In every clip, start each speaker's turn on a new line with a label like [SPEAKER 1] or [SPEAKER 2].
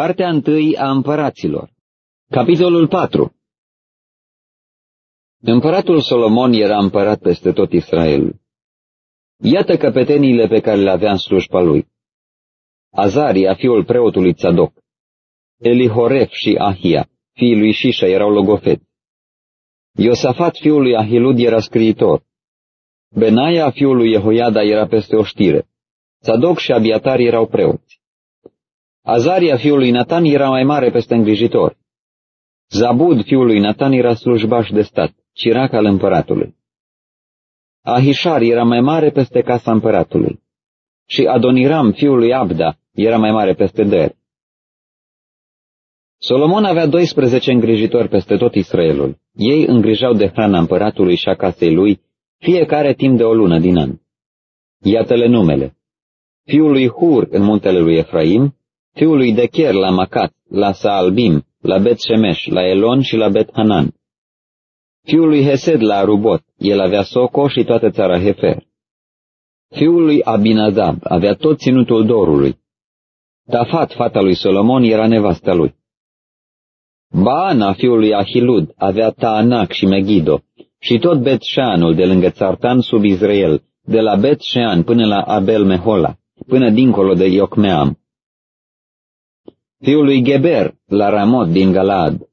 [SPEAKER 1] Cartea întâi a împăraților Capitolul 4 Împăratul Solomon era împărat peste tot Israelul. Iată căpeteniile pe care le avea în slujba lui. Azaria, fiul preotului Tzadok. Elihoref și Ahia, fiii lui Șișa, erau logofet. Iosafat, fiul lui Ahilud, era scriitor. Benaia, fiul lui Jehoiada, era peste oștire. Tzadok și Abiatar erau preoți. Azaria, fiul lui Natan, era mai mare peste îngrijitor. Zabud, fiul lui Natan, era slujbaș de stat, cirac al împăratului. Ahișar era mai mare peste casa împăratului. Și Adoniram, fiul lui Abda, era mai mare peste Der. Solomon avea 12 îngrijitori peste tot Israelul. Ei îngrijau de hrana împăratului și a casei lui, fiecare timp de o lună din an. Iată-le numele. Fiul lui Hur în muntele lui Efraim, fiul lui Decher la Macat, la Saalbim, la Bet Shemesh, la Elon și la Bet Hanan. Fiul lui Hesed la Rubot, el avea Soco și toată țara Hefer. Fiul lui Abinadab avea tot ținutul dorului. Tafat, fata lui Solomon, era nevasta lui. Baana, fiul lui Ahilud, avea Taanac și Megido, și tot Bet Sheanul de lângă Țartan sub Israel, de la Bet Shean până la Abel Mehola, până dincolo de Iocmeam. Fiul lui Geber, la Ramot din Galad.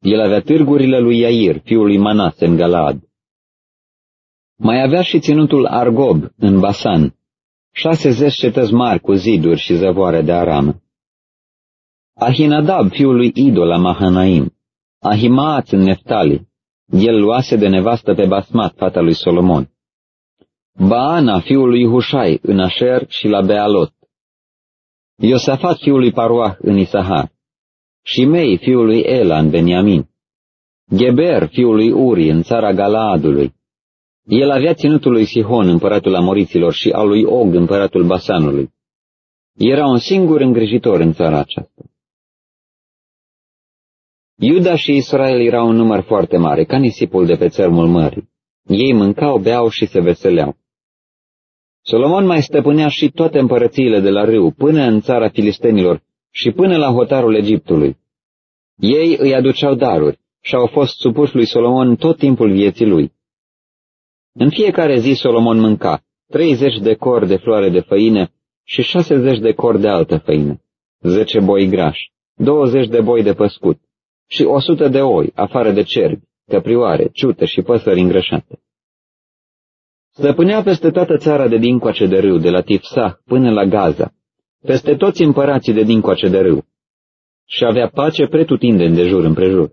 [SPEAKER 1] El avea târgurile lui Iair, fiul lui Manase în Galad. Mai avea și ținutul Argob în Basan, șase zeci cetăți mari cu ziduri și zăvoare de aramă. Ahinadab, fiul lui Ido la Mahanaim, Ahimaat în Neftali, el luase de nevastă pe Basmat, fata lui Solomon. Baana, fiul lui Hușai, în Asher și la Bealot. Iosafat, fiul lui Paruah, în Isahar. Shimei, fiul lui Ela, în Beniamin. Geber, fiul lui Uri, în țara Galaadului. El avea ținutul lui Sihon, împăratul Amoriților, și al lui Og, împăratul Basanului. Era un singur îngrijitor în țara aceasta. Iuda și Israel erau un număr foarte mare, ca nisipul de pe țărmul mării. Ei mâncau, beau și se veseleau. Solomon mai stăpânea și toate împărățiile de la râu, până în țara filistenilor și până la hotarul Egiptului. Ei îi aduceau daruri și au fost supuși lui Solomon tot timpul vieții lui. În fiecare zi Solomon mânca 30 de cor de floare de făină și 60 de cor de altă făină, 10 boi grași, 20 de boi de păscut și 100 de oi, afară de cerbi, căprioare, ciute și păsări îngrășate. Stăpânea peste toată țara de dincoace de râu, de la Tifsah până la Gaza, peste toți împărații de dincoace de râu, și avea pace pretutindeni de jur împrejur.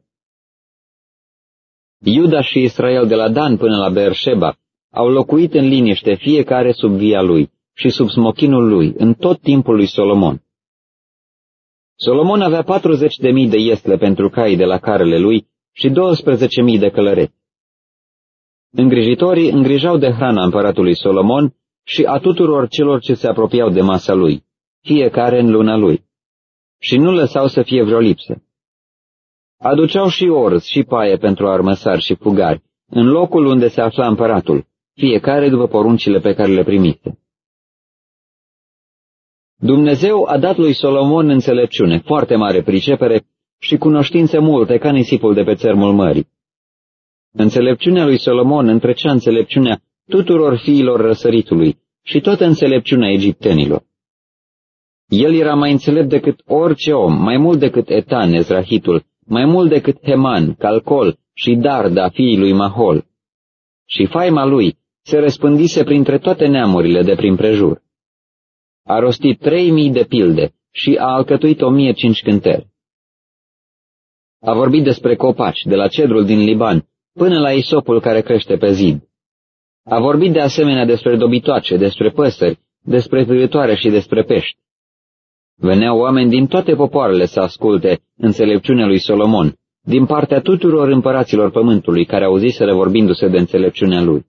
[SPEAKER 1] Iuda și Israel de la Dan până la Beersheba au locuit în liniște fiecare sub via lui și sub smochinul lui în tot timpul lui Solomon. Solomon avea 40 de mii de iesle pentru cai de la carele lui și 12 mii de călăreți. Îngrijitorii îngrijau de hrana împăratului Solomon și a tuturor celor ce se apropiau de masa lui, fiecare în luna lui, și nu lăsau să fie vreo lipsă. Aduceau și orz și paie pentru armăsari și fugari, în locul unde se afla împăratul, fiecare după poruncile pe care le primise. Dumnezeu a dat lui Solomon înțelepciune, foarte mare pricepere și cunoștințe multe ca nisipul de pe țărmul mării. Înțelepciunea lui Solomon întrecea înțelepciunea tuturor fiilor răsăritului și toată înțelepciunea egiptenilor. El era mai înțelept decât orice om, mai mult decât Etan, Ezrahitul, mai mult decât Heman, Calcol și Darda, fiii lui Mahol. Și faima lui se răspândise printre toate neamurile de prin prejur. A rostit trei mii de pilde și a alcătuit o mie cinci cânteri. A vorbit despre copaci, de la cedrul din Liban, până la isopul care crește pe zid. A vorbit de asemenea despre dobitoace, despre păsări, despre vârătoare și despre pești. Veneau oameni din toate popoarele să asculte înțelepciunea lui Solomon, din partea tuturor împăraților pământului care auziseră vorbindu-se de înțelepciunea lui.